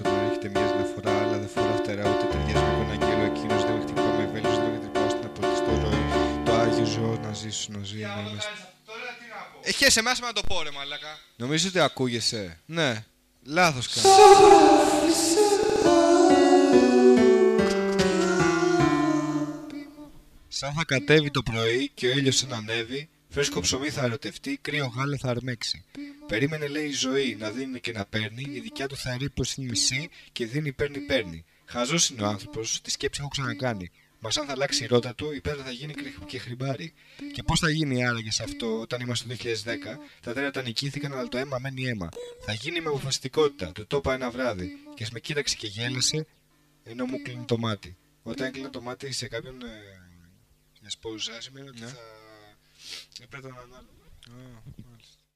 έξοδο έρχεται μια αναφορά, αλλά δεν φορά φτερά ούτε ταιριάζει με τον αγγέλο. Εκείνος δεν με χτυπά με βέλο, δεν με τρυπά στην ροή. Το άγιο ζώο να ζήσει, να ζει. Ε, χέσε με, να το πόρε μαλακά. Νομίζω ότι ακούγεσαι. Ναι, λάθος κάνω. Σαν θα κατέβει το πρωί και ο ήλιος να ανέβει, φρέσκο ψωμί θα ερωτευτεί, κρύο γάλα θα αρμέξει. Περίμενε λέει η ζωή να δίνει και να παίρνει, η δικιά του θα ρίπω είναι μισή και δίνει παίρνει παίρνει. Χαζός είναι ο άνθρωπος, τη σκέψη έχω ξανακάνει. Μας αν θα αλλάξει η ρότα του, η πέτρα θα γίνει κρυ- και χρυμπάρι. Και πώς θα γίνει άραγες σε αυτό όταν είμαστε το 2010, τα τέρατα νικήθηκαν, αλλά το αίμα μένει αίμα. Θα γίνει με αποφασιστικότητα, του το είπα ένα βράδυ. Και με κοίταξε και γέλασε, ενώ μου κλείνει το μάτι. Όταν έκλεινε το μάτι σε κάποιον ε, για σπόζα, σημαίνει ότι Ναι. θα. έπρεπε να ανάλογο. Α, μάλιστα.